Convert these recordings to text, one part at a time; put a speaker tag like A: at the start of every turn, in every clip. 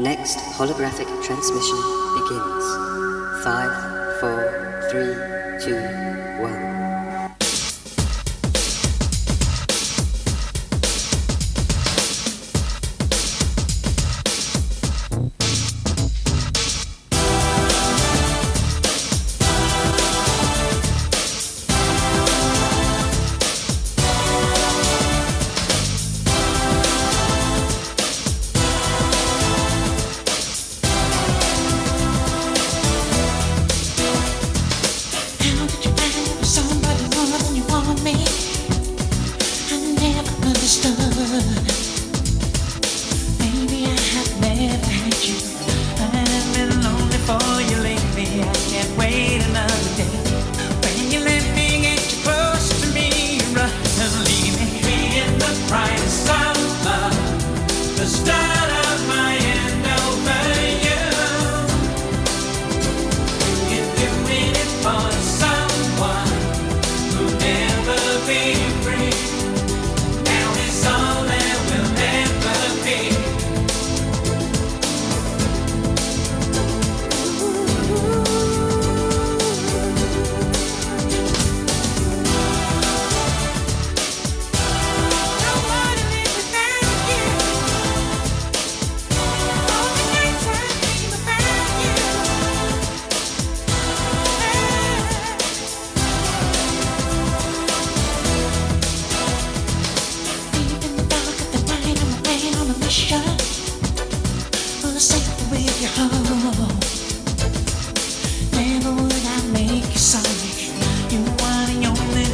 A: Next holographic transmission begins. Five, four, three, two, one.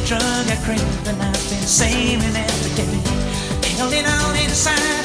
B: Drug I crave and I've been saving every day. Held it all inside.